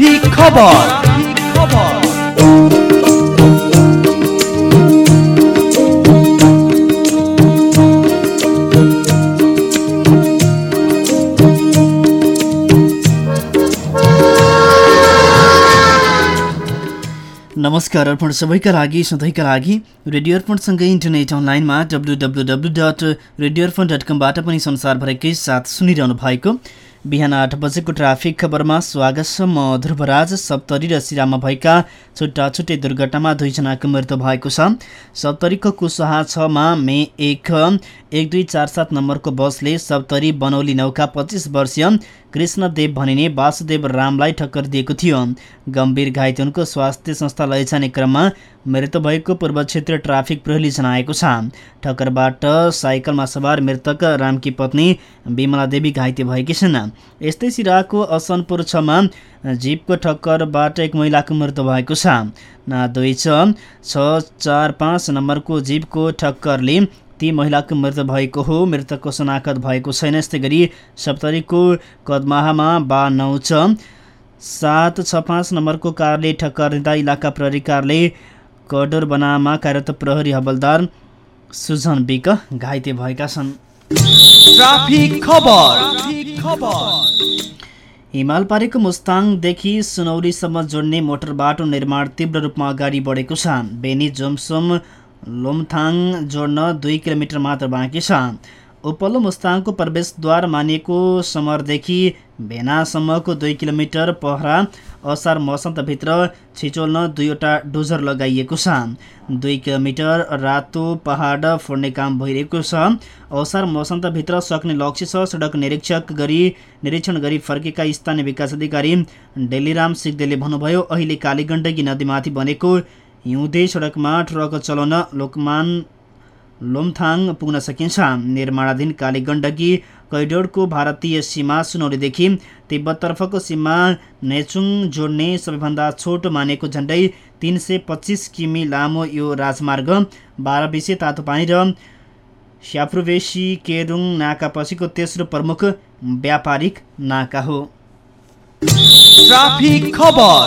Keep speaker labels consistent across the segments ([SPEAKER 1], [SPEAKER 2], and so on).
[SPEAKER 1] नमस्कार अर्पण सबैका लागि सधैँका लागि। रेडियो अर्पणसँगै इन्टरनेट अनलाइनमा W W W dot radio Arpan dot कमबाट पनि संसारभरिकै साथ सुनिरहनु भएको बिहान आठ बजेको ट्राफिक खबरमा स्वागत छ म ध्रुवराज। सप्तरी र सिरामा भएका छुट्टा छुट्टै दुर्घटनामा दुईजनाको मृत्यु भएको छ। सप्तरीको कुसहा छमा मे एक एक दुई चार सात नम्बरको बसले सप्तरी बनौली नौका पच्चिस वर्षीय कृष्णदेव भनिने वासुदेव रामलाई टक्कर दिएको थियो। गम्भीर घाइतेहरूको स्वास्थ्य संस्था लैजाने क्रममा मृत्यु भएको पूर्व क्षेत्रीय ट्राफिक प्रहरीले जनाएको छ। ठक्करबाट साइकलमा सवार मृतक रामकी पत्नी विमला देवी घाइते भएकी छन्। यस्तै सिराको असनपुर छमा जिपको ठक्करबाट एक महिलाको मृत्यु भएको छ। दुई छ चार पाँच नम्बरको जिपको ठक्करले ती महिलाको मृत्यु भएको हो मृतकको शनाखत भएको छैन। यस्तै गरी सप्तरीको कदमाहामा बा नौ छ। सात छ पाँच नम्बरको कारले ठक्कर दिँदा इलाका प्रहरी कारले कडोर बनामा कार्यरत प्रहरी हवलदार सुजन बिक घाइते भएका छन्।
[SPEAKER 2] ट्राफिक खबर।
[SPEAKER 1] हिमाल पारेको मुस्ताङदेखि सुनौलीसम्म जोड्ने मोटर बाटो निर्माण तीव्र रूपमा अगाडि बढेको छ। बेनी जोमसोम लोमथाङ जोड्न दुई किलोमिटर मात्र बाँकी छ। उपल्लो मुस्ताङको प्रवेशद्वार मानिएको समरदेखि भेनासम्मको दुई किलोमिटर पहरा असार मसन्तभित्र छिचोल्न दुईवटा डोजर लगाइएको छ। दुई किलोमिटर रातो पहाड फोड्ने काम भइरहेको छ। असार मसन्तभित्र सक्ने लक्ष्य छ। सडक निरीक्षक गरी निरीक्षण गरी फर्केका स्थानीय विकास अधिकारी डेलीराम सिग्देले भन्नुभयो अहिले कालीगण्डकी नदीमाथि बनेको हिउँदे सडकमा ट्रक चलाउन लोकमान लोमथाङ पुग्न सकिन्छ। निर्माणाधीन काली गण्डकी कैडोरको भारतीय सीमा सुनौलीदेखि तिब्बततर्फको सीमा नेचुङ जोड्ने सबैभन्दा छोटो मानेको झन्डै तिन सय पच्चिस किमी लामो यो राजमार्ग। बाह्र बिसे तातोपानी र स्याप्रुवेसी केरुङ नाकापछिको तेस्रो प्रमुख व्यापारिक नाका हो।
[SPEAKER 2] ट्राफिक खबर।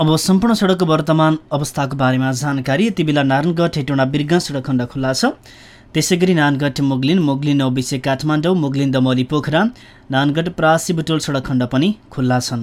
[SPEAKER 1] अब सम्पूर्ण सडकको वर्तमान अवस्थाको बारेमा जानकारी यति बेला नारायणगढ हेटौँडा बिर्ग सडक खण्ड खुल्ला छ। त्यसै गरी नानगढ मोगलिन मोगलिन नौबिसे काठमाडौँ मोगलिन दमली पोखरा नानगढ प्रासी बुटोल सडक खण्ड पनि खुल्ला छन्।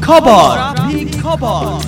[SPEAKER 2] खबर